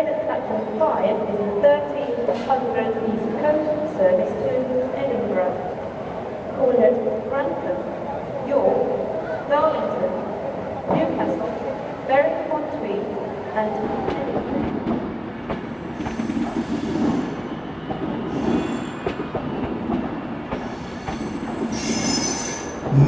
David Platform 5 is the 1300 East Coast service to Edinburgh, ordered Grantham, York, Darlington, Newcastle, Berwick-upon-Tweed and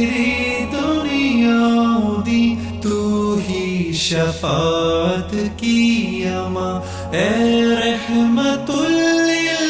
سنت تیری دنیا دی، تو ہی شفاعت کی اما اے رحمت للعالمین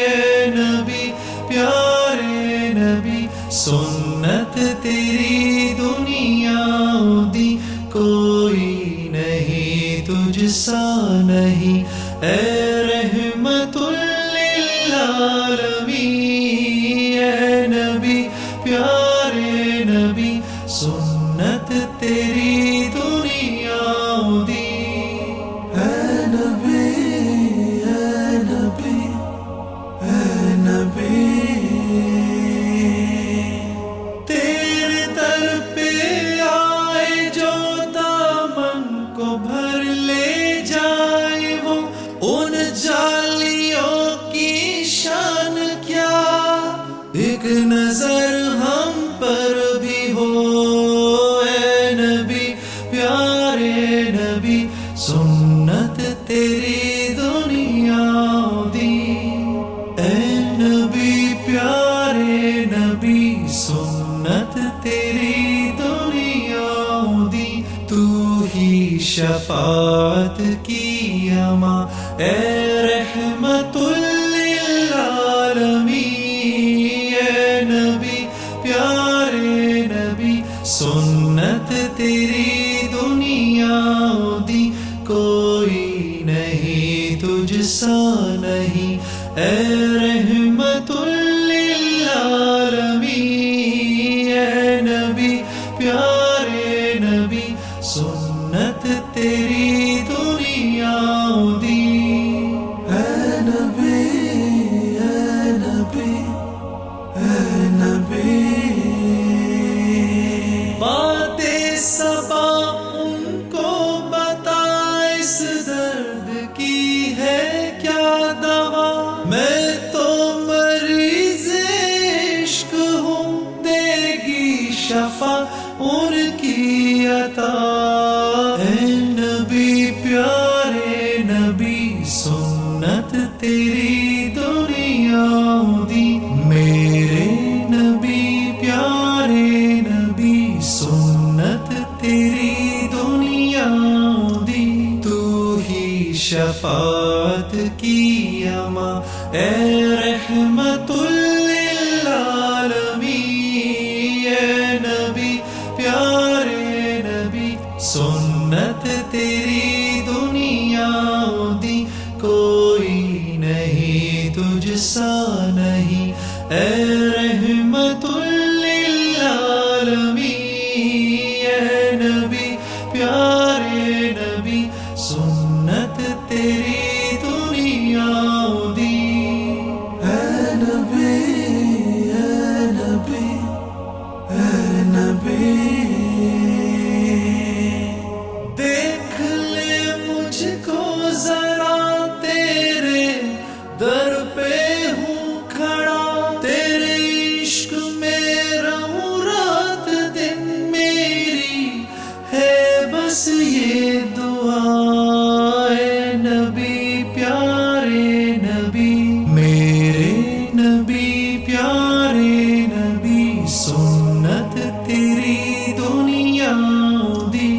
اے نبی، پیارے نبی، سنت تیری دنیا دی۔ کوئی نہیں، تجھ سا نہیں۔ اے سنت تیری دنیا دی تو ہی شفاعت کی اما اے رحمت للعالمین، اے نبی، پیارے نبی، سنت تیری دنیا دی کوئی نہیں، تجھ سا نہیں، اے رحمت پیارے نبی سنت تیری دنیا دی۔ اے نبی اے نبی اے نبی۔ باتیں سبا ان کو بتا اس درد کی ہے شفاعت کی اما اے رحمت للعالمین، اے نبی، پیارے نبی، سنت تیری دنیا دی، کوئی نہیں، تجھ سا نہیں، اے رحمت للعالمین، اے نبی، پیارے بس یہ دعا اے نبی، پیارے نبی۔ میرے نبی، پیارے نبی، سنت تیری دنیا دی۔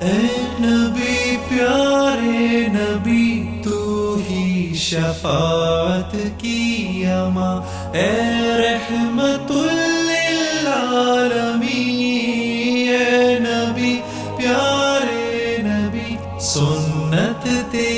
اے نبی، پیارے نبی، تو ہی شفاعت کی اما اے رحمت للعالمین سنت تیری